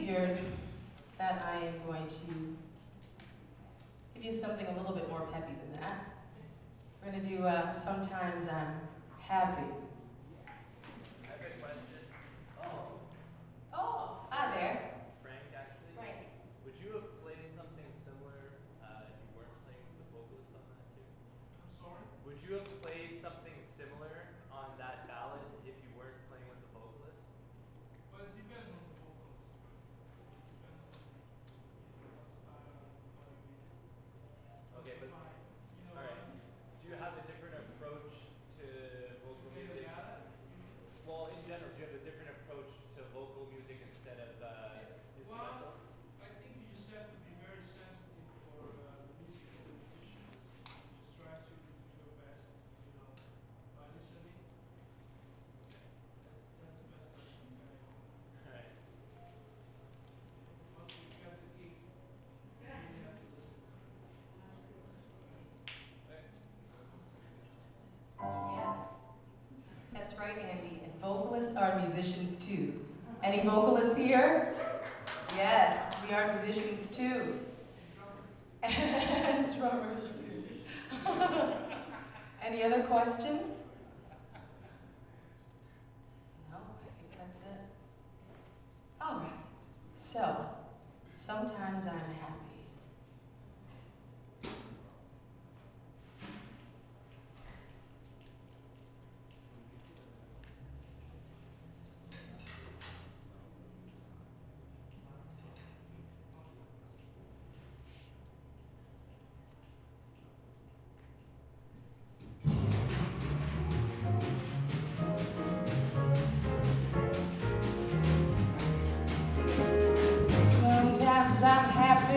figured that I am going to give you something a little bit more peppy than that. We're going to do uh, Sometimes I'm Happy. I have a question. Oh. Oh, hi there. Frank, actually. Frank. Would you have played something similar uh, if you weren't playing with the vocalist on that too? I'm sorry? Would you have played something similar on that ballad if you weren't playing with the vocalist? Well, it depends on the vocalist. Depends on what style and what you mean. Okay, but My, you know, alright. Do you have a different approach to vocal play the music? ballad, Well, in general, do you have a different approach to vocal music instead of uh, instrumental? I think you just have to be very sensitive for uh, musical musicians. Just try to do your best, you know, by listening. That's, that's the best I can tell you. Alright. Once you get the gig, you really have to listen to it. Yes. That's right, Andy. Vocalists are musicians too. Any vocalists here? Yes, we are musicians too. And drummers too. Any other questions? No, I think that's it. All right. So, sometimes I'm happy.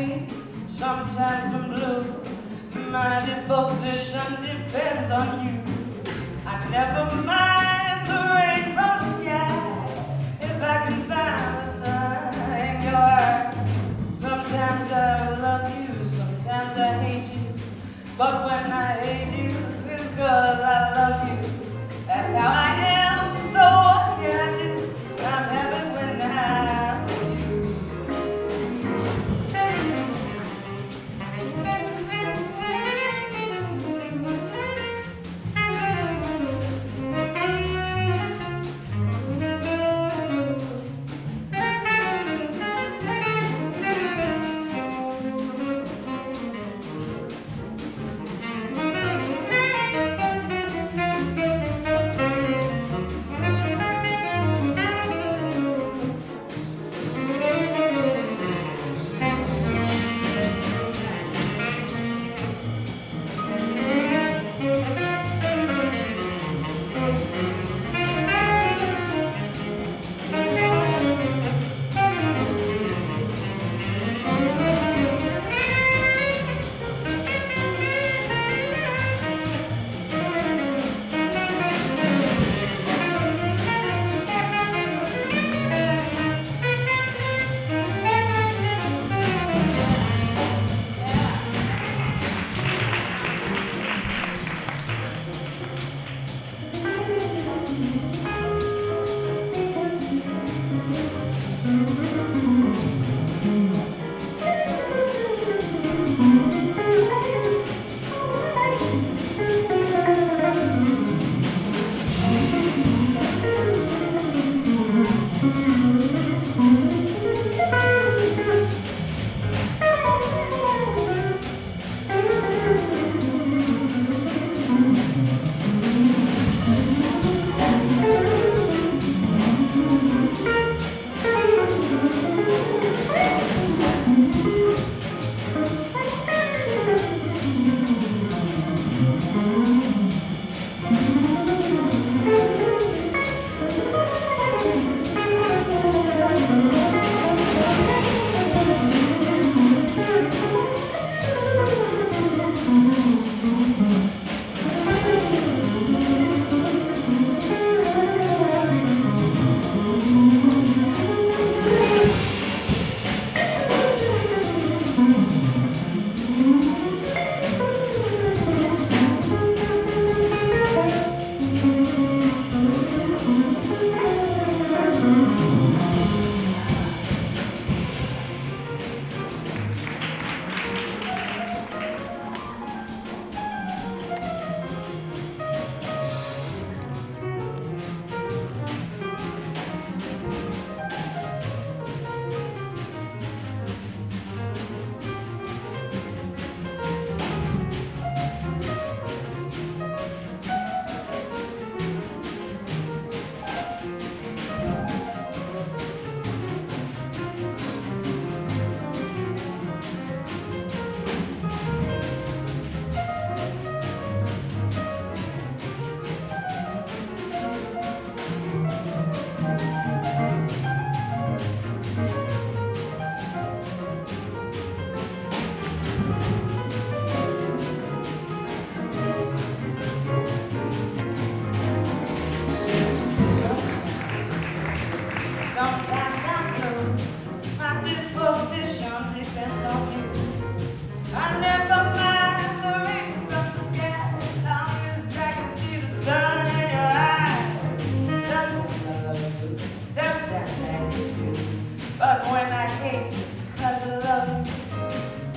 Happy, sometimes I'm blue. My disposition depends on you. I never mind the rain from the sky if I can find the sun in your eyes. Sometimes I love you, sometimes I hate you. But when I hate you, it's 'cause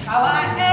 好啊，哎